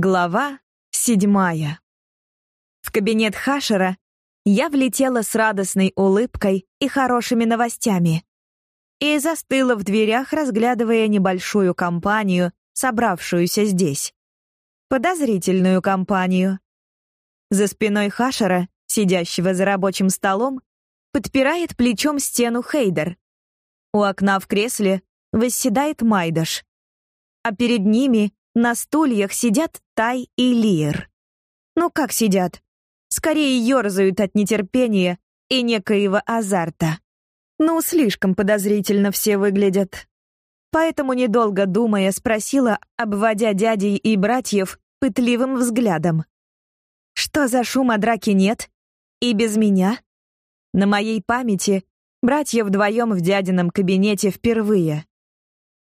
Глава седьмая. В кабинет Хашера я влетела с радостной улыбкой и хорошими новостями и застыла в дверях, разглядывая небольшую компанию, собравшуюся здесь. Подозрительную компанию. За спиной Хашера, сидящего за рабочим столом, подпирает плечом стену Хейдер. У окна в кресле восседает Майдаш. А перед ними на стульях сидят Тай и Лир. Ну как сидят? Скорее ерзают от нетерпения и некоего азарта. Ну, слишком подозрительно все выглядят. Поэтому, недолго думая, спросила, обводя дядей и братьев пытливым взглядом. «Что за шума драки нет? И без меня?» На моей памяти братья вдвоем в дядином кабинете впервые.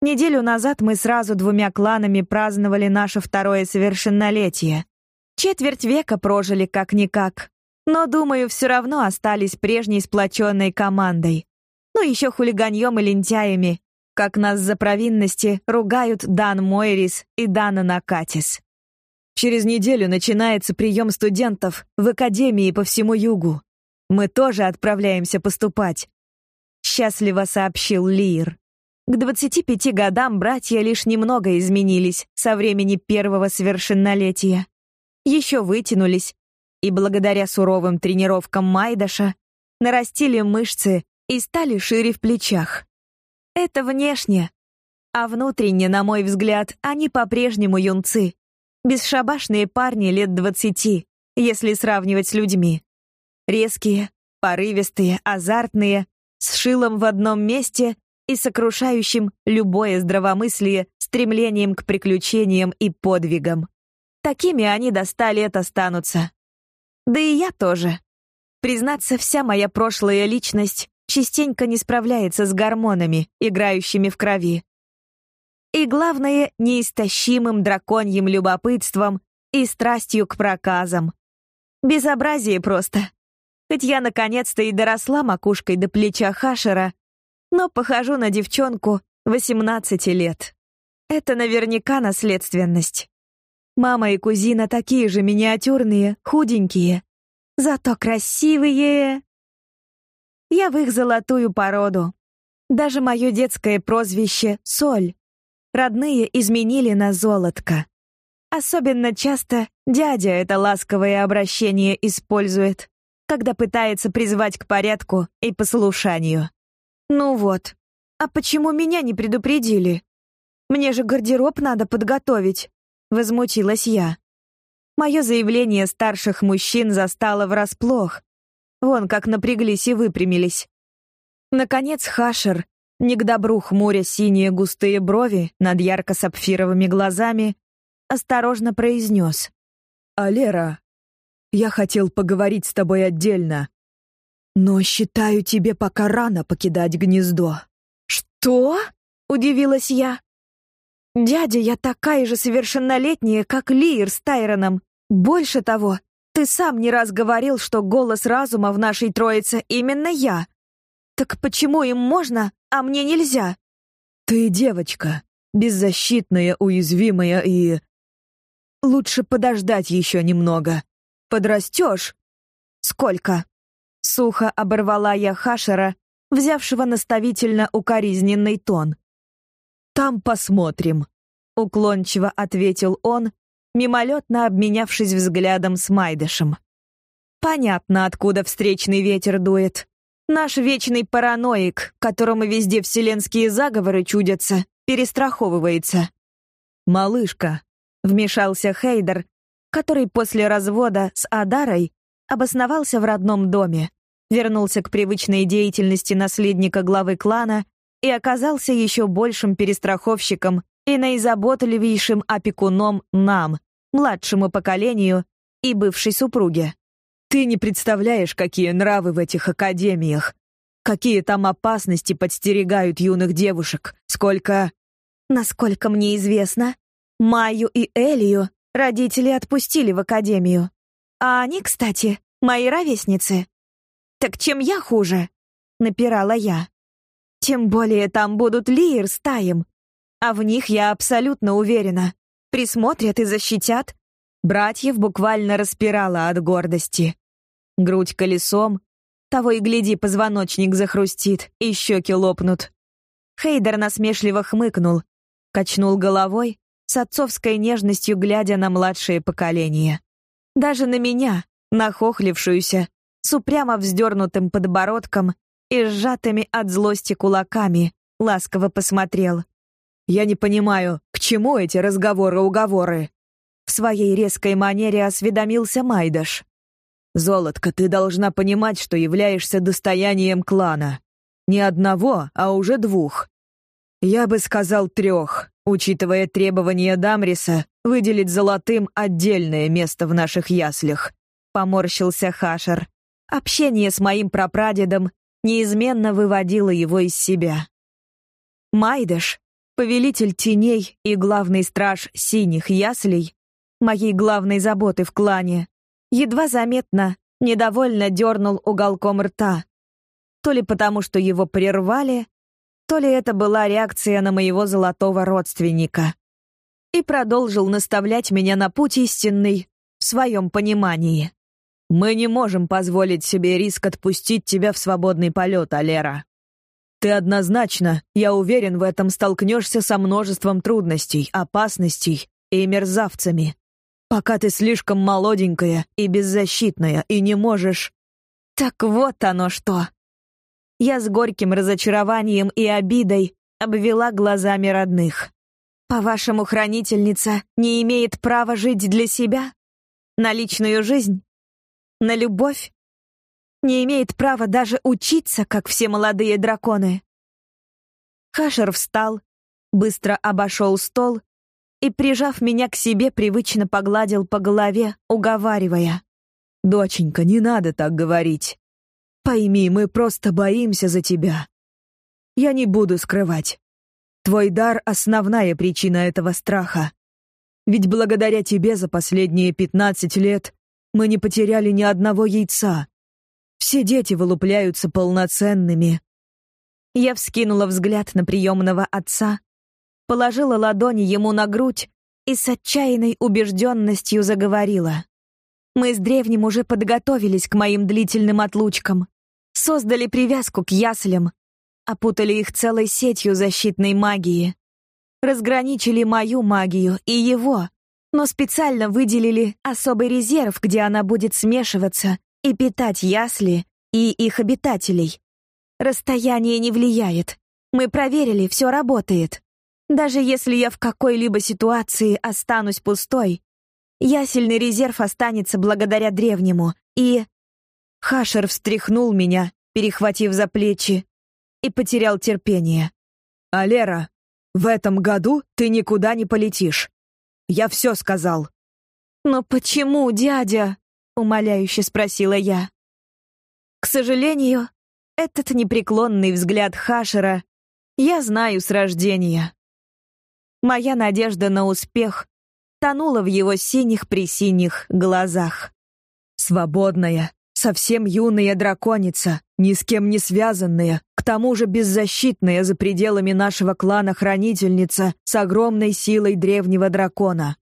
Неделю назад мы сразу двумя кланами праздновали наше второе совершеннолетие. Четверть века прожили как-никак. Но, думаю, все равно остались прежней сплоченной командой. Ну, еще хулиганьем и лентяями, как нас за провинности ругают Дан Мойрис и Дана Накатис. Через неделю начинается прием студентов в академии по всему югу. Мы тоже отправляемся поступать. Счастливо сообщил Лир. К 25 годам братья лишь немного изменились со времени первого совершеннолетия. Еще вытянулись, и благодаря суровым тренировкам Майдаша нарастили мышцы и стали шире в плечах. Это внешне, а внутренне, на мой взгляд, они по-прежнему юнцы. Бесшабашные парни лет двадцати, если сравнивать с людьми. Резкие, порывистые, азартные, с шилом в одном месте и сокрушающим любое здравомыслие стремлением к приключениям и подвигам. Такими они до ста лет останутся. Да и я тоже. Признаться, вся моя прошлая личность частенько не справляется с гормонами, играющими в крови. И главное, неистощимым драконьим любопытством и страстью к проказам. Безобразие просто. Хоть я наконец-то и доросла макушкой до плеча Хашера, но похожу на девчонку 18 лет. Это наверняка наследственность. Мама и кузина такие же миниатюрные, худенькие, зато красивые. Я в их золотую породу. Даже мое детское прозвище Соль родные изменили на золотко. Особенно часто дядя это ласковое обращение использует, когда пытается призвать к порядку и послушанию. Ну вот. А почему меня не предупредили? Мне же гардероб надо подготовить, возмутилась я. Мое заявление старших мужчин застало врасплох. Вон как напряглись и выпрямились. Наконец Хашер, не к добру хмуря синие густые брови над ярко-сапфировыми глазами, осторожно произнес. «Алера, я хотел поговорить с тобой отдельно. Но считаю тебе пока рано покидать гнездо. Что? удивилась я. Дядя, я такая же совершеннолетняя, как Лиер с Тайроном. Больше того, ты сам не раз говорил, что голос разума в нашей троице именно я. Так почему им можно, а мне нельзя? Ты девочка, беззащитная, уязвимая и лучше подождать еще немного. Подрастешь. Сколько? Сухо оборвала я Хашера, взявшего наставительно укоризненный тон. «Там посмотрим», — уклончиво ответил он, мимолетно обменявшись взглядом с Майдышем. «Понятно, откуда встречный ветер дует. Наш вечный параноик, которому везде вселенские заговоры чудятся, перестраховывается». «Малышка», — вмешался Хейдер, который после развода с Адарой обосновался в родном доме, вернулся к привычной деятельности наследника главы клана и оказался еще большим перестраховщиком и наизаботливейшим опекуном нам, младшему поколению и бывшей супруге. Ты не представляешь, какие нравы в этих академиях, какие там опасности подстерегают юных девушек, сколько... Насколько мне известно, Майю и Элию родители отпустили в академию. А они, кстати, мои ровесницы. Так чем я хуже? Напирала я. Тем более там будут Лиер с Таем. А в них я абсолютно уверена. присмотрят и защитят. Братьев буквально распирала от гордости. Грудь колесом, того и гляди, позвоночник захрустит, и щеки лопнут. Хейдер насмешливо хмыкнул, качнул головой, с отцовской нежностью глядя на младшее поколение. Даже на меня, нахохлившуюся, с упрямо вздернутым подбородком и сжатыми от злости кулаками, ласково посмотрел. «Я не понимаю, к чему эти разговоры-уговоры?» В своей резкой манере осведомился Майдаш. «Золотко, ты должна понимать, что являешься достоянием клана. Не одного, а уже двух. Я бы сказал трех, учитывая требования Дамриса выделить золотым отдельное место в наших яслях», — поморщился Хашер. Общение с моим прапрадедом неизменно выводило его из себя. Майдаш, повелитель теней и главный страж синих яслей, моей главной заботы в клане, едва заметно, недовольно дернул уголком рта. То ли потому, что его прервали, то ли это была реакция на моего золотого родственника. И продолжил наставлять меня на путь истинный в своем понимании. Мы не можем позволить себе риск отпустить тебя в свободный полет, Алера. Ты однозначно, я уверен в этом, столкнешься со множеством трудностей, опасностей и мерзавцами. Пока ты слишком молоденькая и беззащитная, и не можешь... Так вот оно что. Я с горьким разочарованием и обидой обвела глазами родных. По-вашему, хранительница не имеет права жить для себя? На личную жизнь? на любовь, не имеет права даже учиться, как все молодые драконы. Хашер встал, быстро обошел стол и, прижав меня к себе, привычно погладил по голове, уговаривая. «Доченька, не надо так говорить. Пойми, мы просто боимся за тебя. Я не буду скрывать. Твой дар — основная причина этого страха. Ведь благодаря тебе за последние пятнадцать лет мы не потеряли ни одного яйца. Все дети вылупляются полноценными. Я вскинула взгляд на приемного отца, положила ладони ему на грудь и с отчаянной убежденностью заговорила. Мы с древним уже подготовились к моим длительным отлучкам, создали привязку к яслям, опутали их целой сетью защитной магии, разграничили мою магию и его, но специально выделили особый резерв, где она будет смешиваться и питать ясли и их обитателей. Расстояние не влияет. Мы проверили, все работает. Даже если я в какой-либо ситуации останусь пустой, ясельный резерв останется благодаря древнему, и... Хашер встряхнул меня, перехватив за плечи, и потерял терпение. «Алера, в этом году ты никуда не полетишь. Я все сказал». «Но почему, дядя?» — умоляюще спросила я. К сожалению, этот непреклонный взгляд Хашера я знаю с рождения. Моя надежда на успех тонула в его синих-присиних глазах. Свободная, совсем юная драконица, ни с кем не связанная, к тому же беззащитная за пределами нашего клана хранительница с огромной силой древнего дракона.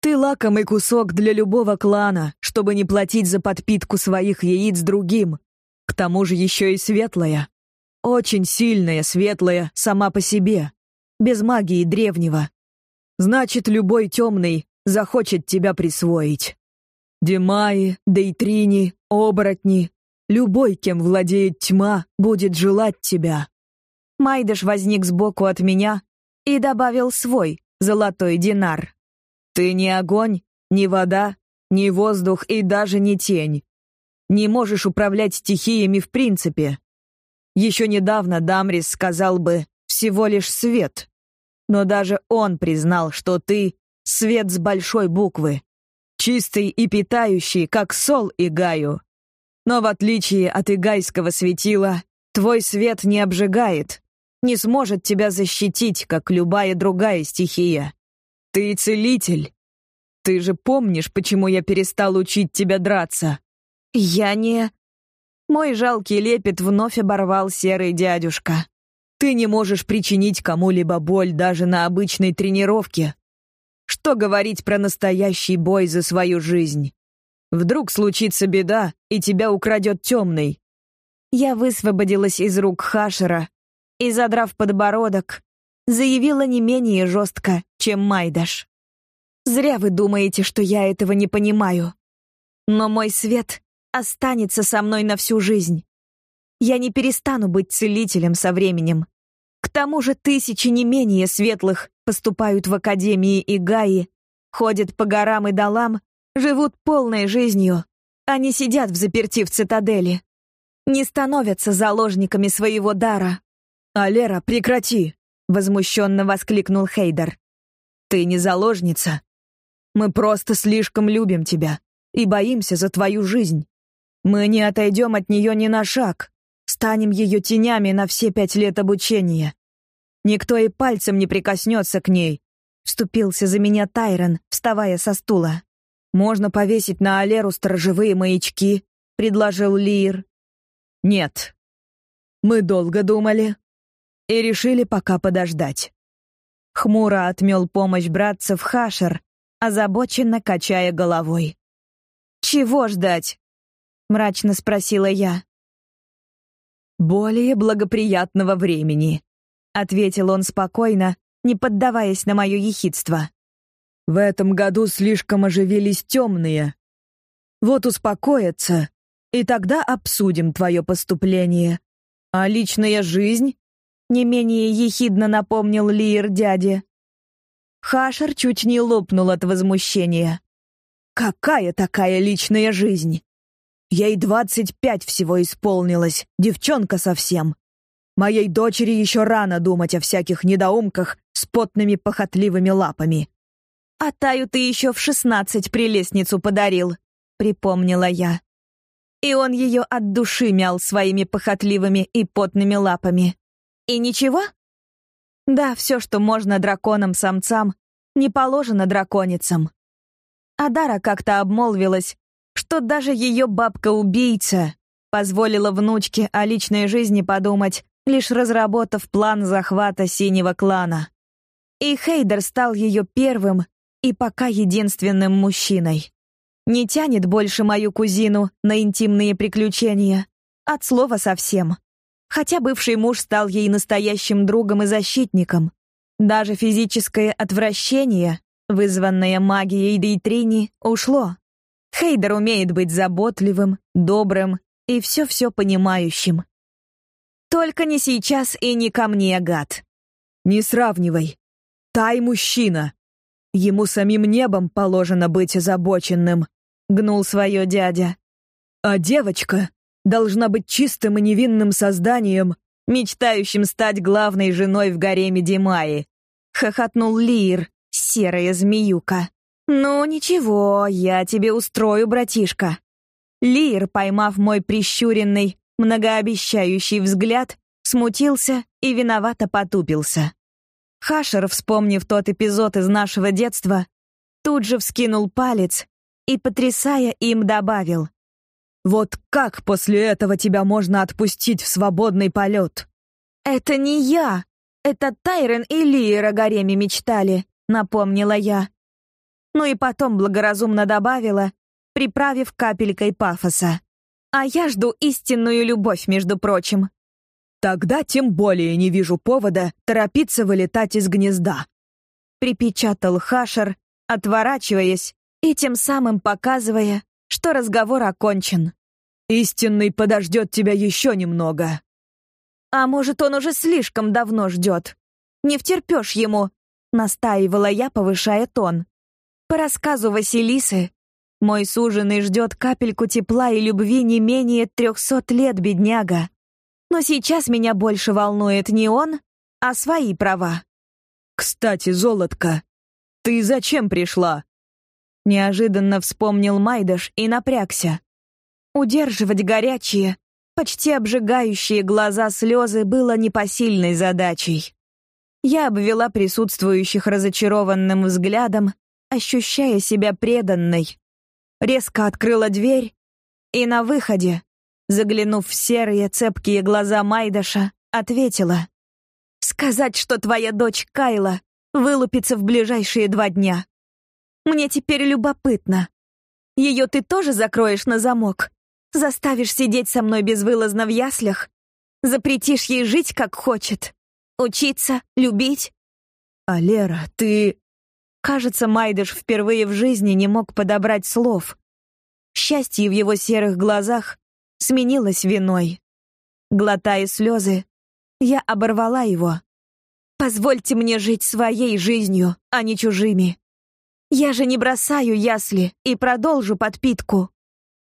Ты лакомый кусок для любого клана, чтобы не платить за подпитку своих яиц другим. К тому же еще и светлая. Очень сильная, светлая, сама по себе. Без магии древнего. Значит, любой темный захочет тебя присвоить. Демаи, Дейтрини, оборотни, любой, кем владеет тьма, будет желать тебя. Майдаш возник сбоку от меня и добавил свой золотой динар. Ты не огонь, не вода, не воздух и даже не тень. Не можешь управлять стихиями в принципе. Еще недавно Дамрис сказал бы «всего лишь свет». Но даже он признал, что ты — свет с большой буквы чистый и питающий, как сол и гаю. Но в отличие от игайского светила, твой свет не обжигает, не сможет тебя защитить, как любая другая стихия. Ты целитель. Ты же помнишь, почему я перестал учить тебя драться? Я не... Мой жалкий лепет вновь оборвал серый дядюшка. Ты не можешь причинить кому-либо боль даже на обычной тренировке. Что говорить про настоящий бой за свою жизнь? Вдруг случится беда, и тебя украдет темный. Я высвободилась из рук Хашера и, задрав подбородок, заявила не менее жестко, чем Майдаш. «Зря вы думаете, что я этого не понимаю. Но мой свет останется со мной на всю жизнь. Я не перестану быть целителем со временем. К тому же тысячи не менее светлых поступают в академии и Гаи, ходят по горам и долам, живут полной жизнью. Они сидят в заперти в цитадели. Не становятся заложниками своего дара. «Алера, прекрати!» — возмущенно воскликнул Хейдер. «Ты не заложница. Мы просто слишком любим тебя и боимся за твою жизнь. Мы не отойдем от нее ни на шаг, станем ее тенями на все пять лет обучения. Никто и пальцем не прикоснется к ней. Вступился за меня Тайрон, вставая со стула. Можно повесить на Алеру сторожевые маячки, предложил Лир. Нет. Мы долго думали и решили пока подождать. Хмуро отмел помощь братцев Хашер, озабоченно качая головой. «Чего ждать?» — мрачно спросила я. «Более благоприятного времени», — ответил он спокойно, не поддаваясь на мое ехидство. «В этом году слишком оживились темные. Вот успокоятся, и тогда обсудим твое поступление. А личная жизнь?» — не менее ехидно напомнил Лир дяде. Хашер чуть не лопнул от возмущения. «Какая такая личная жизнь? Ей двадцать пять всего исполнилось, девчонка совсем. Моей дочери еще рано думать о всяких недоумках с потными похотливыми лапами. «А Таю ты еще в шестнадцать прелестницу подарил», — припомнила я. И он ее от души мял своими похотливыми и потными лапами. И ничего? Да, все, что можно драконам-самцам, не положено драконицам. Адара как-то обмолвилась, что даже ее бабка-убийца позволила внучке о личной жизни подумать, лишь разработав план захвата синего клана. И Хейдер стал ее первым и пока единственным мужчиной. Не тянет больше мою кузину на интимные приключения. От слова совсем. Хотя бывший муж стал ей настоящим другом и защитником. Даже физическое отвращение, вызванное магией Дейтрини, ушло. Хейдер умеет быть заботливым, добрым и все-все понимающим. Только не сейчас и не ко мне, гад. Не сравнивай. Тай мужчина. Ему самим небом положено быть озабоченным, гнул свое дядя. А девочка должна быть чистым и невинным созданием, мечтающим стать главной женой в гареме Димаи. Хохотнул Лир, серая змеюка. «Ну, ничего, я тебе устрою, братишка». Лир, поймав мой прищуренный, многообещающий взгляд, смутился и виновато потупился. Хашер, вспомнив тот эпизод из нашего детства, тут же вскинул палец и, потрясая им, добавил. «Вот как после этого тебя можно отпустить в свободный полет?» «Это не я, это Тайрен и Лиер о гареме мечтали», — напомнила я ну и потом благоразумно добавила, приправив капелькой пафоса. А я жду истинную любовь, между прочим. Тогда тем более не вижу повода торопиться вылетать из гнезда. Припечатал Хашер, отворачиваясь и тем самым показывая, что разговор окончен. Истинный подождет тебя еще немного. А может, он уже слишком давно ждет. Не втерпешь ему, настаивала я, повышая тон. По рассказу Василисы, мой суженый ждет капельку тепла и любви не менее трехсот лет, бедняга. Но сейчас меня больше волнует не он, а свои права. «Кстати, золотка, ты зачем пришла?» Неожиданно вспомнил Майдаш и напрягся. Удерживать горячие, почти обжигающие глаза слезы было непосильной задачей. Я обвела присутствующих разочарованным взглядом ощущая себя преданной. Резко открыла дверь и на выходе, заглянув в серые цепкие глаза Майдаша, ответила. «Сказать, что твоя дочь Кайла вылупится в ближайшие два дня. Мне теперь любопытно. Ее ты тоже закроешь на замок? Заставишь сидеть со мной безвылазно в яслях? Запретишь ей жить, как хочет? Учиться, любить? А Лера, ты... Кажется, Майдыш впервые в жизни не мог подобрать слов. Счастье в его серых глазах сменилось виной. Глотая слезы, я оборвала его. «Позвольте мне жить своей жизнью, а не чужими. Я же не бросаю ясли и продолжу подпитку.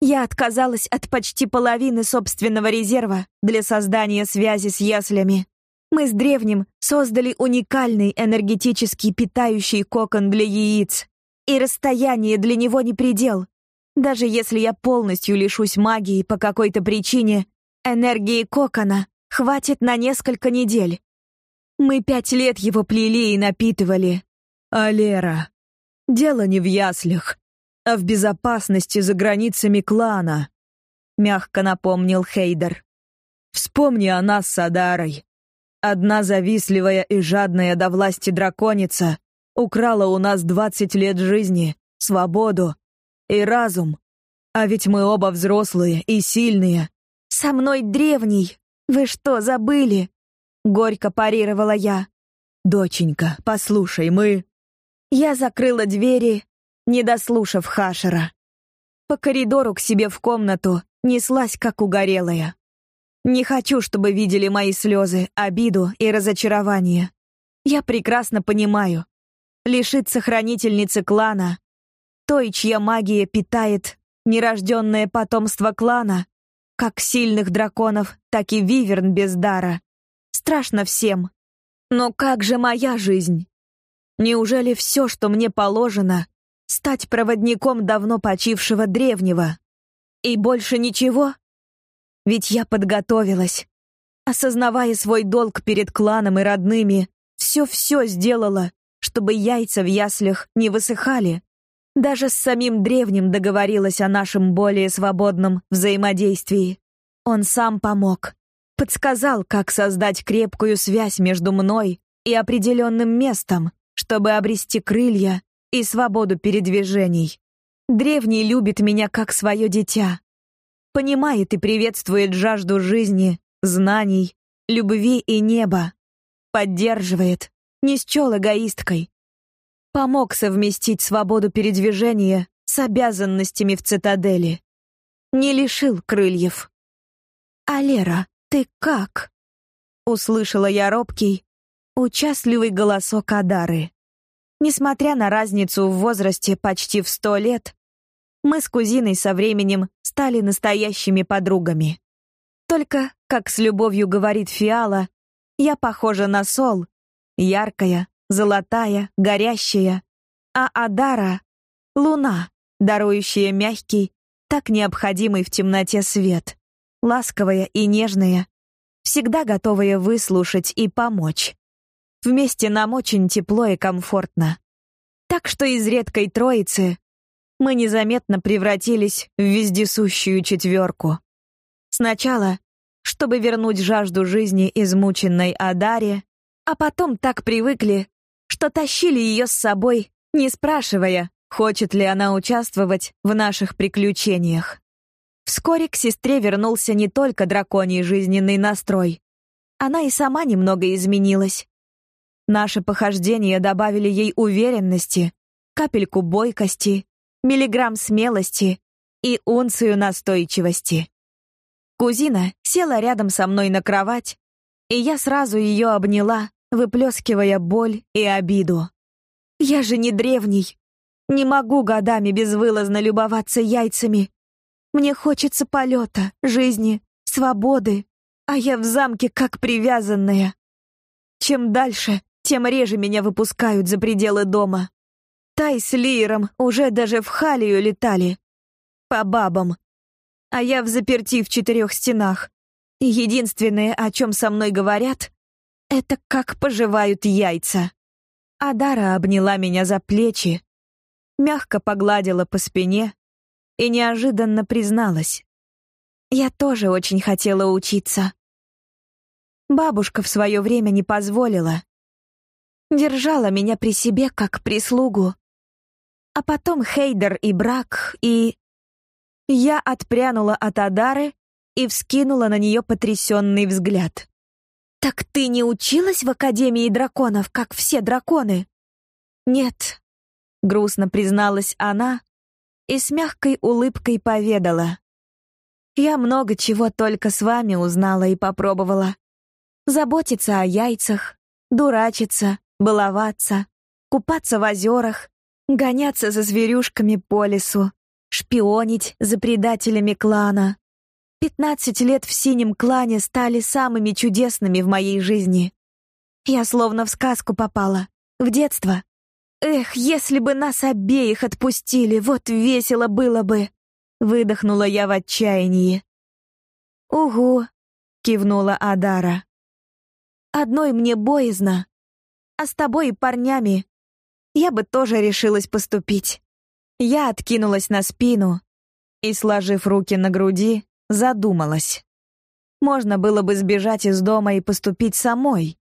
Я отказалась от почти половины собственного резерва для создания связи с яслями. Мы с древним создали уникальный энергетический питающий кокон для яиц, и расстояние для него не предел. Даже если я полностью лишусь магии по какой-то причине, энергии кокона хватит на несколько недель. Мы пять лет его плели и напитывали. А Лера, дело не в яслях, а в безопасности за границами клана, мягко напомнил Хейдер. Вспомни о нас с Адарой. Одна завистливая и жадная до власти драконица украла у нас двадцать лет жизни, свободу и разум. А ведь мы оба взрослые и сильные. Со мной древний. Вы что, забыли? Горько парировала я. Доченька, послушай, мы... Я закрыла двери, не дослушав Хашера. По коридору к себе в комнату неслась, как угорелая. Не хочу, чтобы видели мои слезы, обиду и разочарование. Я прекрасно понимаю. Лишиться хранительницы клана, той, чья магия питает нерожденное потомство клана, как сильных драконов, так и виверн без дара. Страшно всем. Но как же моя жизнь? Неужели все, что мне положено, стать проводником давно почившего древнего? И больше ничего? Ведь я подготовилась. Осознавая свой долг перед кланом и родными, все-все сделала, чтобы яйца в яслях не высыхали. Даже с самим древним договорилась о нашем более свободном взаимодействии. Он сам помог. Подсказал, как создать крепкую связь между мной и определенным местом, чтобы обрести крылья и свободу передвижений. Древний любит меня как свое дитя, понимает и приветствует жажду жизни, знаний, любви и неба. Поддерживает, не счел эгоисткой. Помог совместить свободу передвижения с обязанностями в цитадели. Не лишил крыльев. «А Лера, ты как?» Услышала я робкий, участливый голосок Адары. Несмотря на разницу в возрасте почти в сто лет, мы с кузиной со временем стали настоящими подругами. Только, как с любовью говорит Фиала, я похожа на сол, яркая, золотая, горящая, а Адара — луна, дарующая мягкий, так необходимый в темноте свет, ласковая и нежная, всегда готовая выслушать и помочь. Вместе нам очень тепло и комфортно. Так что из редкой троицы мы незаметно превратились в вездесущую четверку. Сначала, чтобы вернуть жажду жизни измученной Адаре, а потом так привыкли, что тащили ее с собой, не спрашивая, хочет ли она участвовать в наших приключениях. Вскоре к сестре вернулся не только драконий жизненный настрой. Она и сама немного изменилась. Наши похождения добавили ей уверенности, капельку бойкости миллиграмм смелости и унцию настойчивости. Кузина села рядом со мной на кровать, и я сразу ее обняла, выплескивая боль и обиду. Я же не древний. Не могу годами безвылазно любоваться яйцами. Мне хочется полета, жизни, свободы, а я в замке как привязанная. Чем дальше, тем реже меня выпускают за пределы дома. Тай с Лиером уже даже в Халию летали. По бабам. А я в заперти в четырех стенах. И единственное, о чем со мной говорят, это как поживают яйца. Адара обняла меня за плечи, мягко погладила по спине и неожиданно призналась. Я тоже очень хотела учиться. Бабушка в свое время не позволила. Держала меня при себе как прислугу А потом Хейдер и брак, и... Я отпрянула от Адары и вскинула на нее потрясенный взгляд. «Так ты не училась в Академии драконов, как все драконы?» «Нет», — грустно призналась она и с мягкой улыбкой поведала. «Я много чего только с вами узнала и попробовала. Заботиться о яйцах, дурачиться, баловаться, купаться в озерах, гоняться за зверюшками по лесу, шпионить за предателями клана. Пятнадцать лет в синем клане стали самыми чудесными в моей жизни. Я словно в сказку попала, в детство. Эх, если бы нас обеих отпустили, вот весело было бы. Выдохнула я в отчаянии. Угу, кивнула Адара. Одной мне боязно, а с тобой и парнями я бы тоже решилась поступить. Я откинулась на спину и, сложив руки на груди, задумалась. Можно было бы сбежать из дома и поступить самой.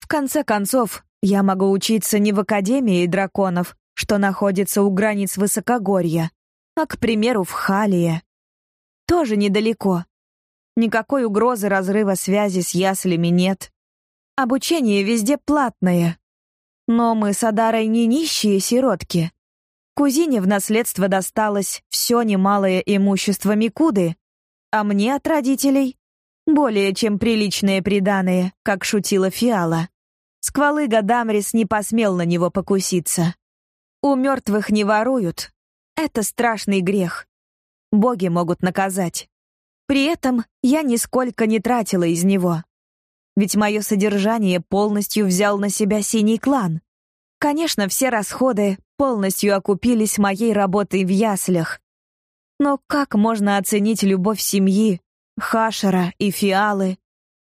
В конце концов, я могу учиться не в Академии драконов, что находится у границ Высокогорья, а, к примеру, в Халие. Тоже недалеко. Никакой угрозы разрыва связи с яслями нет. Обучение везде платное. Но мы с Адарой не нищие сиротки. Кузине в наследство досталось все немалое имущество Микуды, а мне от родителей более чем приличные приданые, как шутила Фиала. Сквалыга Дамрис не посмел на него покуситься. У мертвых не воруют. Это страшный грех. Боги могут наказать. При этом я нисколько не тратила из него. Ведь мое содержание полностью взял на себя синий клан. Конечно, все расходы полностью окупились моей работой в яслях. Но как можно оценить любовь семьи, Хашера и Фиалы,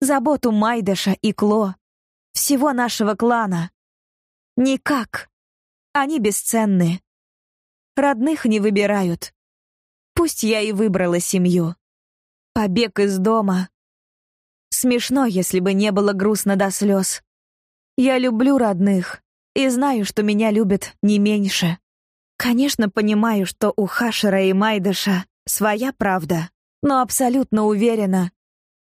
заботу Майдаша и Кло, всего нашего клана? Никак. Они бесценны. Родных не выбирают. Пусть я и выбрала семью. Побег из дома Смешно, если бы не было грустно до слез. Я люблю родных и знаю, что меня любят не меньше. Конечно, понимаю, что у Хашера и Майдаша своя правда, но абсолютно уверена,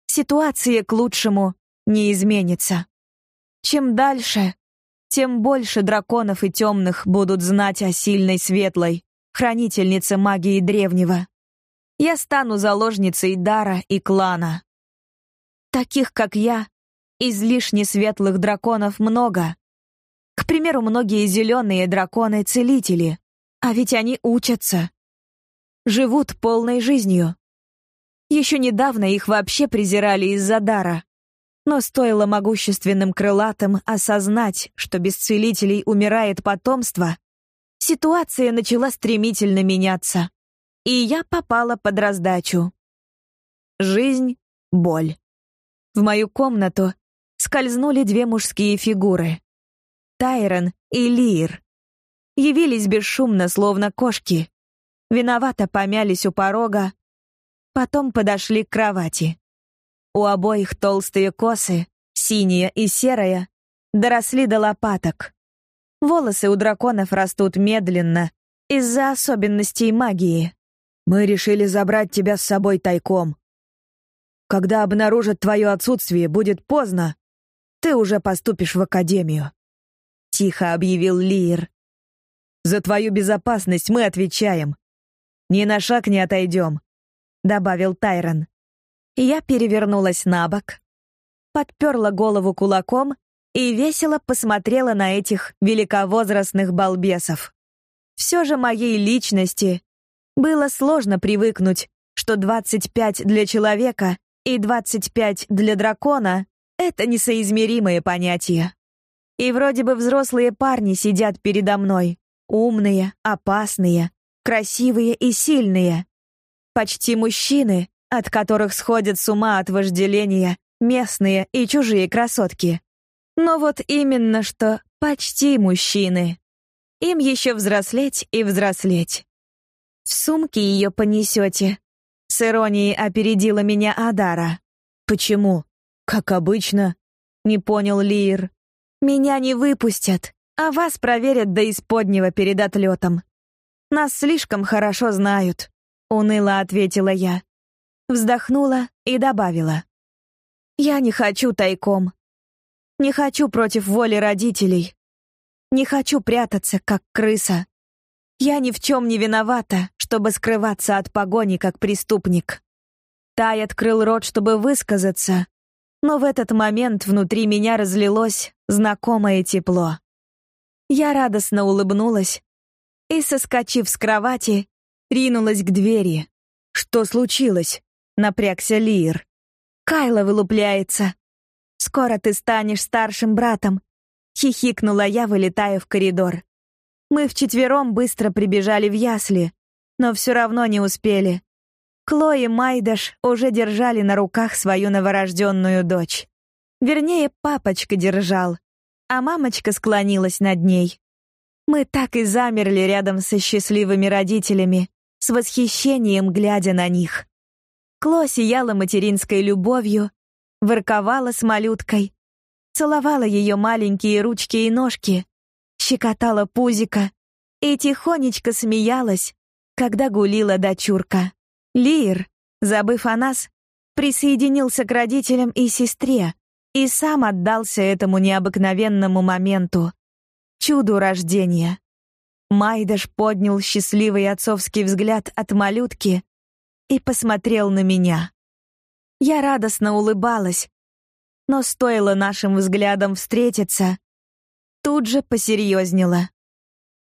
ситуация к лучшему не изменится. Чем дальше, тем больше драконов и темных будут знать о сильной светлой, хранительнице магии древнего. Я стану заложницей дара и клана. Таких, как я, излишне светлых драконов много. К примеру, многие зеленые драконы — целители. А ведь они учатся. Живут полной жизнью. Еще недавно их вообще презирали из-за дара. Но стоило могущественным крылатым осознать, что без целителей умирает потомство, ситуация начала стремительно меняться. И я попала под раздачу. Жизнь — боль. В мою комнату скользнули две мужские фигуры. Тайрон и Лир. Явились бесшумно, словно кошки. Виновато помялись у порога, потом подошли к кровати. У обоих толстые косы, синяя и серая, доросли до лопаток. Волосы у драконов растут медленно из-за особенностей магии. Мы решили забрать тебя с собой тайком, когда обнаружат твое отсутствие, будет поздно. Ты уже поступишь в академию. Тихо объявил Лир. За твою безопасность мы отвечаем. Ни на шаг не отойдем, добавил Тайрон. Я перевернулась на бок, подперла голову кулаком и весело посмотрела на этих великовозрастных балбесов. Все же моей личности было сложно привыкнуть, что 25 для человека и 25 для дракона — это несоизмеримые понятия. И вроде бы взрослые парни сидят передо мной. Умные, опасные, красивые и сильные. Почти мужчины, от которых сходят с ума от вожделения местные и чужие красотки. Но вот именно что почти мужчины. Им еще взрослеть и взрослеть. В сумке ее понесете, с иронией опередила меня Адара. «Почему?» «Как обычно», — не понял Лир. «Меня не выпустят, а вас проверят до исподнего перед отлетом. Нас слишком хорошо знают», — уныло ответила я. Вздохнула и добавила. «Я не хочу тайком. Не хочу против воли родителей. Не хочу прятаться, как крыса. Я ни в чем не виновата, чтобы скрываться от погони, как преступник». Тай открыл рот, чтобы высказаться, но в этот момент внутри меня разлилось знакомое тепло. Я радостно улыбнулась и, соскочив с кровати, ринулась к двери. «Что случилось?» — напрягся Лир. «Кайла вылупляется. Скоро ты станешь старшим братом», — хихикнула я, вылетая в коридор. Мы вчетвером быстро прибежали в ясли, но все равно не успели. Кло и Майдаш уже держали на руках свою новорожденную дочь. Вернее, папочка держал, а мамочка склонилась над ней. Мы так и замерли рядом со счастливыми родителями, с восхищением глядя на них. Кло сияла материнской любовью, ворковала с малюткой, целовала ее маленькие ручки и ножки, щекотала пузика и тихонечко смеялась, когда гулила дочурка. Лир, забыв о нас, присоединился к родителям и сестре и сам отдался этому необыкновенному моменту, чуду рождения. Майдаш поднял счастливый отцовский взгляд от малютки и посмотрел на меня. Я радостно улыбалась, но стоило нашим взглядам встретиться, тут же посерьезнела.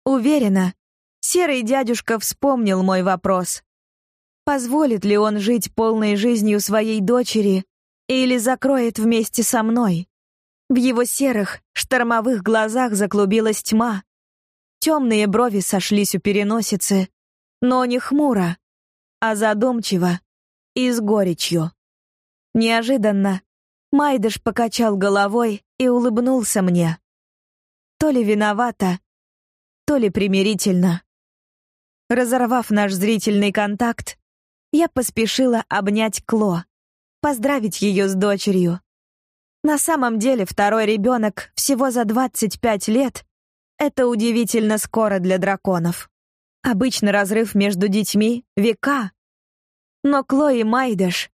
Уверена, серый дядюшка вспомнил мой вопрос. Позволит ли он жить полной жизнью своей дочери или закроет вместе со мной? В его серых, штормовых глазах заклубилась тьма. Темные брови сошлись у переносицы, но не хмуро, а задумчиво и с горечью. Неожиданно Майдыш покачал головой и улыбнулся мне. То ли виновата, то ли примирительно. Разорвав наш зрительный контакт, я поспешила обнять Кло, поздравить ее с дочерью. На самом деле второй ребенок всего за 25 лет — это удивительно скоро для драконов. Обычно разрыв между детьми — века. Но Кло и Майдаш,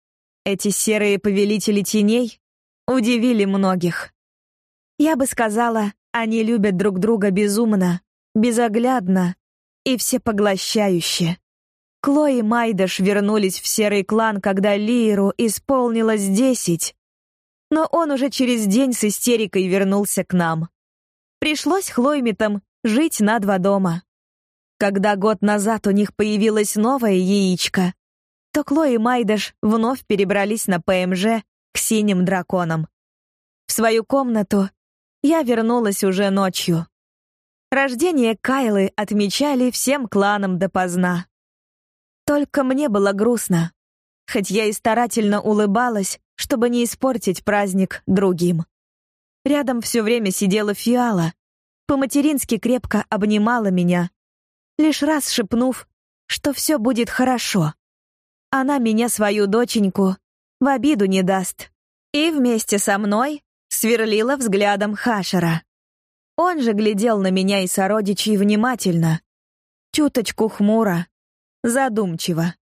эти серые повелители теней, удивили многих. Я бы сказала, они любят друг друга безумно, безоглядно и всепоглощающе. Кло и Майдаш вернулись в серый клан, когда Лиеру исполнилось десять. Но он уже через день с истерикой вернулся к нам. Пришлось Хлоймитам жить на два дома. Когда год назад у них появилось новое яичко, то Кло и Майдаш вновь перебрались на ПМЖ к синим драконам. В свою комнату я вернулась уже ночью. Рождение Кайлы отмечали всем кланам допоздна. Только мне было грустно, хоть я и старательно улыбалась, чтобы не испортить праздник другим. Рядом все время сидела Фиала, по-матерински крепко обнимала меня, лишь раз шепнув, что все будет хорошо. Она меня, свою доченьку, в обиду не даст. И вместе со мной сверлила взглядом Хашера. Он же глядел на меня и сородичей внимательно, чуточку хмуро, задумчиво.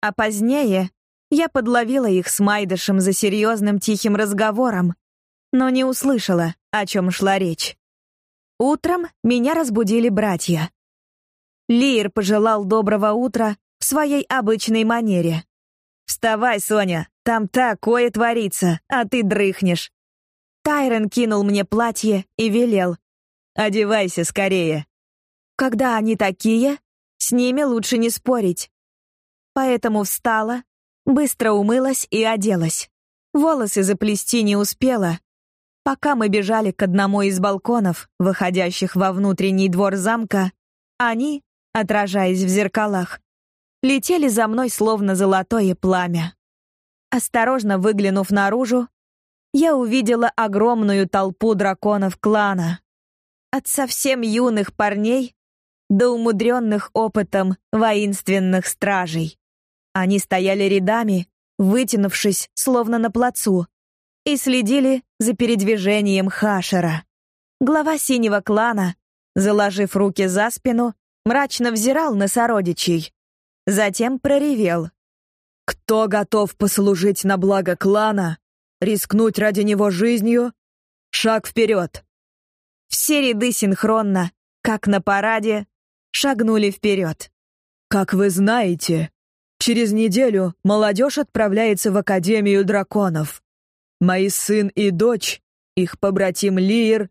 А позднее я подловила их с Майдышем за серьезным тихим разговором, но не услышала, о чем шла речь. Утром меня разбудили братья. Лир пожелал доброго утра в своей обычной манере. «Вставай, Соня, там такое творится, а ты дрыхнешь». Тайрон кинул мне платье и велел. «Одевайся скорее». Когда они такие, с ними лучше не спорить. Поэтому встала, быстро умылась и оделась. Волосы заплести не успела. Пока мы бежали к одному из балконов, выходящих во внутренний двор замка, они, отражаясь в зеркалах, летели за мной словно золотое пламя. Осторожно выглянув наружу, я увидела огромную толпу драконов клана. От совсем юных парней до умудренных опытом воинственных стражей. Они стояли рядами, вытянувшись, словно на плацу, и следили за передвижением Хашера. Глава синего клана, заложив руки за спину, мрачно взирал на сородичей. Затем проревел. «Кто готов послужить на благо клана, рискнуть ради него жизнью? Шаг вперед!» Все ряды синхронно, как на параде, шагнули вперед. «Как вы знаете, через неделю молодежь отправляется в Академию драконов. Мои сын и дочь, их побратим Лир,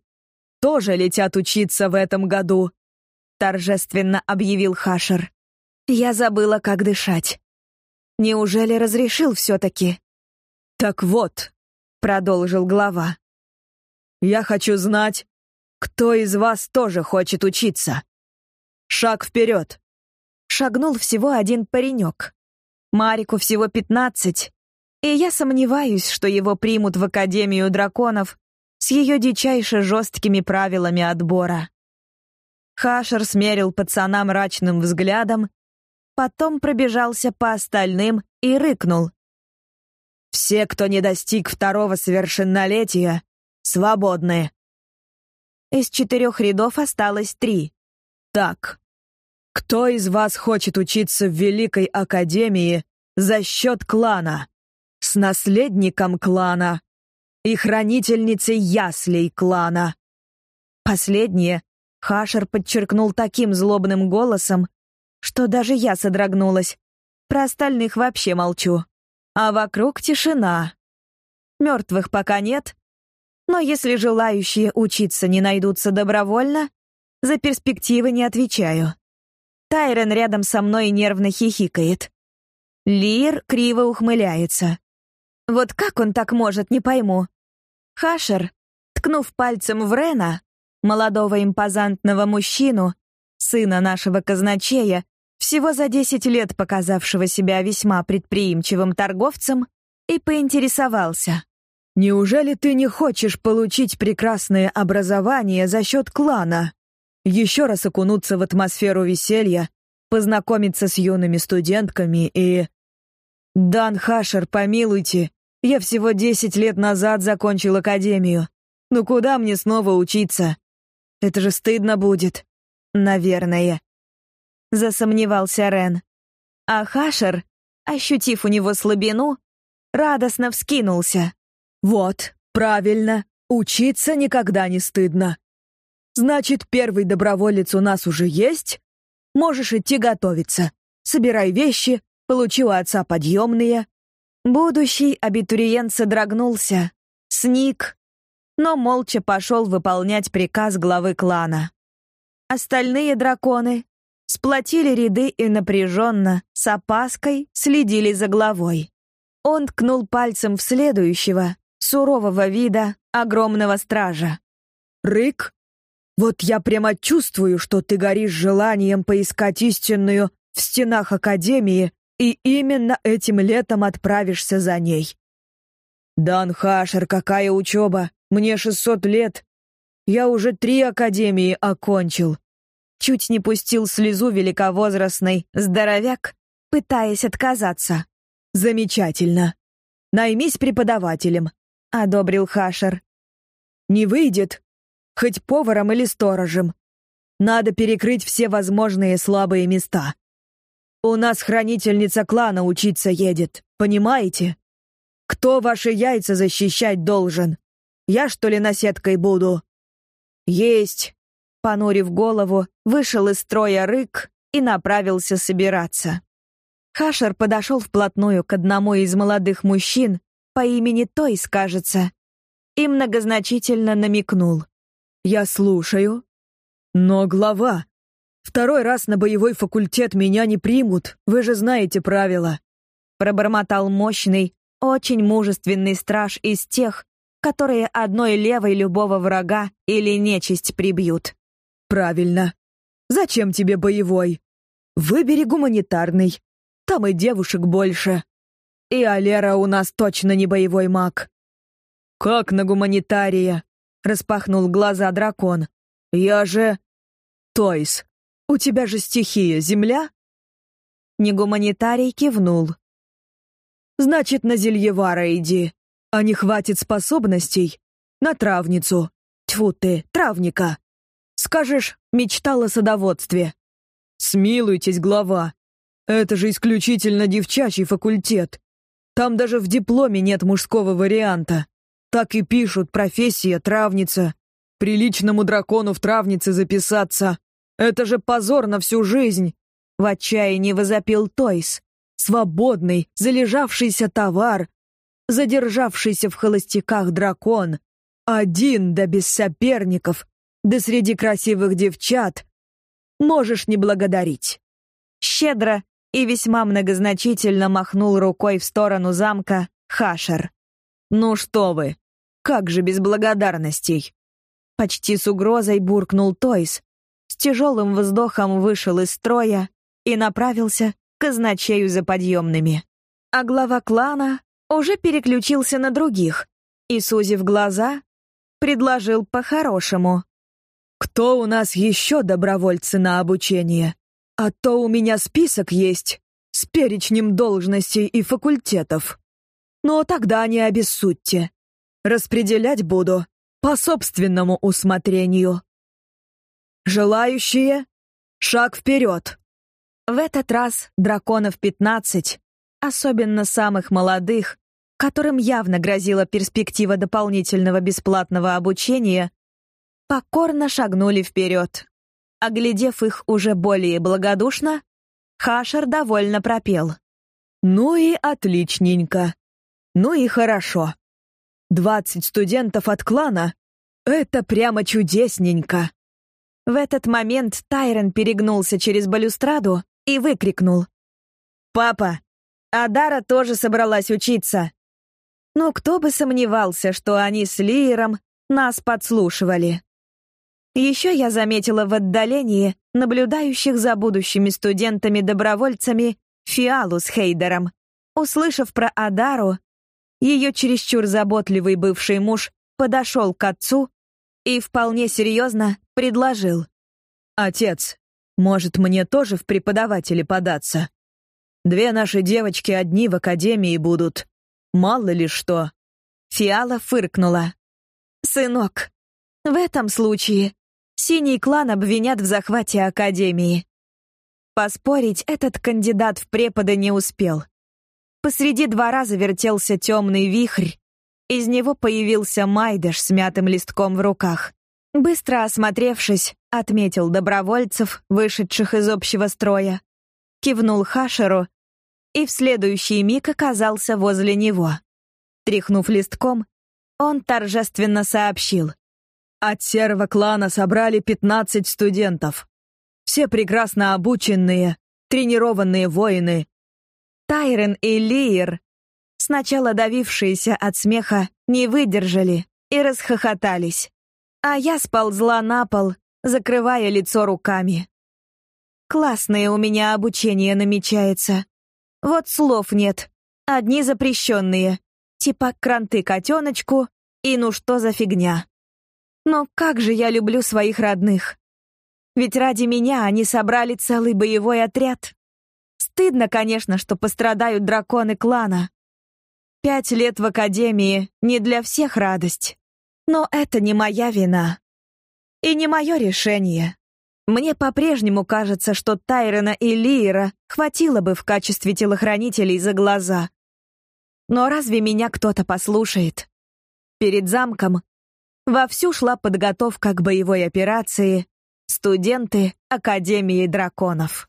тоже летят учиться в этом году», — торжественно объявил Хашер. Я забыла, как дышать. Неужели разрешил все-таки? «Так вот», — продолжил глава, — «я хочу знать, кто из вас тоже хочет учиться. Шаг вперед!» Шагнул всего один паренек. Марику всего пятнадцать, и я сомневаюсь, что его примут в Академию драконов с ее дичайше жесткими правилами отбора. Хашер смерил пацана мрачным взглядом потом пробежался по остальным и рыкнул. «Все, кто не достиг второго совершеннолетия, свободны». Из четырех рядов осталось три. «Так, кто из вас хочет учиться в Великой Академии за счет клана, с наследником клана и хранительницей яслей клана?» Последнее Хашер подчеркнул таким злобным голосом, что даже я содрогнулась. Про остальных вообще молчу. А вокруг тишина. Мертвых пока нет, но если желающие учиться не найдутся добровольно, за перспективы не отвечаю. Тайрен рядом со мной нервно хихикает. Лир криво ухмыляется. Вот как он так может, не пойму. Хашер, ткнув пальцем в Рена, молодого импозантного мужчину, сына нашего казначея, всего за 10 лет показавшего себя весьма предприимчивым торговцем, и поинтересовался. «Неужели ты не хочешь получить прекрасное образование за счет клана? Еще раз окунуться в атмосферу веселья, познакомиться с юными студентками и...» «Дан Хашер, помилуйте, я всего 10 лет назад закончил академию. Ну куда мне снова учиться? Это же стыдно будет. Наверное засомневался Рен. А Хашер, ощутив у него слабину, радостно вскинулся. Вот, правильно, учиться никогда не стыдно. Значит, первый доброволец у нас уже есть? Можешь идти готовиться. Собирай вещи, получи у отца подъемные. Будущий абитуриент содрогнулся, сник, но молча пошел выполнять приказ главы клана. Остальные драконы сплотили ряды и напряженно, с опаской, следили за главой. Он ткнул пальцем в следующего, сурового вида, огромного стража. «Рык, вот я прямо чувствую, что ты горишь желанием поискать истинную в стенах Академии, и именно этим летом отправишься за ней». «Дан Хашер, какая учеба! Мне шестьсот лет! Я уже три Академии окончил чуть не пустил слезу великовозрастный здоровяк, пытаясь отказаться. «Замечательно. Наймись преподавателем», — одобрил Хашер. «Не выйдет. Хоть поваром или сторожем. Надо перекрыть все возможные слабые места. У нас хранительница клана учиться едет, понимаете? Кто ваши яйца защищать должен? Я, что ли, наседкой буду?» «Есть понурив голову, вышел из строя рык и направился собираться. Хашер подошел вплотную к одному из молодых мужчин по имени Той, скажется, и многозначительно намекнул. «Я слушаю. Но глава, второй раз на боевой факультет меня не примут, вы же знаете правила». Пробормотал мощный, очень мужественный страж из тех, которые одной левой любого врага или нечисть прибьют. Правильно. Зачем тебе боевой? Выбери гуманитарный. Там и девушек больше. И Алера у нас точно не боевой маг. Как на гуманитария? Распахнул глаза дракон. Я же... Тойс, у тебя же стихия земля? Негуманитарий кивнул. Значит, на Зельевара иди. А не хватит способностей? На травницу. Тьфу ты, травника. Скажешь, мечтал о садоводстве. Смилуйтесь, глава. Это же исключительно девчачий факультет. Там даже в дипломе нет мужского варианта. Так и пишут профессия травница. Приличному дракону в травнице записаться. Это же позор на всю жизнь. В отчаянии возопил Тойс. Свободный, залежавшийся товар, задержавшийся в холостяках дракон. Один да без соперников, да среди красивых девчат. Можешь не благодарить. Щедро и весьма многозначительно махнул рукой в сторону замка Хашер. «Ну что вы, как же без благодарностей?» Почти с угрозой буркнул Тойс, с тяжелым вздохом вышел из строя и направился к казначею за подъемными. А глава клана уже переключился на других и, сузив глаза, предложил по-хорошему. «Кто у нас еще добровольцы на обучение?» А то у меня список есть с перечнем должностей и факультетов. Но тогда не обессудьте. Распределять буду по собственному усмотрению. Желающие — шаг вперед. В этот раз драконов пятнадцать, особенно самых молодых, которым явно грозила перспектива дополнительного бесплатного обучения, покорно шагнули вперед. Оглядев их уже более благодушно, Хашер довольно пропел. «Ну и отличненько. Ну и хорошо. Двадцать студентов от клана — это прямо чудесненько». В этот момент Тайрон перегнулся через балюстраду и выкрикнул. «Папа, Адара тоже собралась учиться!» Ну, кто бы сомневался, что они с Лиером нас подслушивали. Еще я заметила в отдалении наблюдающих за будущими студентами-добровольцами Фиалу с Хейдером. Услышав про Адару, ее чересчур заботливый бывший муж подошел к отцу и вполне серьезно предложил. «Отец, может, мне тоже в преподаватели податься? Две наши девочки одни в академии будут. Мало ли что». Фиала фыркнула. «Сынок, в этом случае Синий клан обвинят в захвате Академии. Поспорить этот кандидат в преподы не успел. Посреди двора завертелся темный вихрь. Из него появился Майдаш с мятым листком в руках. Быстро осмотревшись, отметил добровольцев, вышедших из общего строя, кивнул Хашеру и в следующий миг оказался возле него. Тряхнув листком, он торжественно сообщил. От серого клана собрали 15 студентов. Все прекрасно обученные, тренированные воины. Тайрен и Лиер, сначала давившиеся от смеха, не выдержали и расхохотались. А я сползла на пол, закрывая лицо руками. Классное у меня обучение намечается. Вот слов нет. Одни запрещенные. Типа кранты котеночку и ну что за фигня. Но как же я люблю своих родных. Ведь ради меня они собрали целый боевой отряд. Стыдно, конечно, что пострадают драконы клана. Пять лет в академии не для всех радость. Но это не моя вина. И не мое решение. Мне по-прежнему кажется, что Тайрона и Лиера хватило бы в качестве телохранителей за глаза. Но разве меня кто-то послушает? Перед замком Вовсю шла подготовка к боевой операции студенты Академии драконов.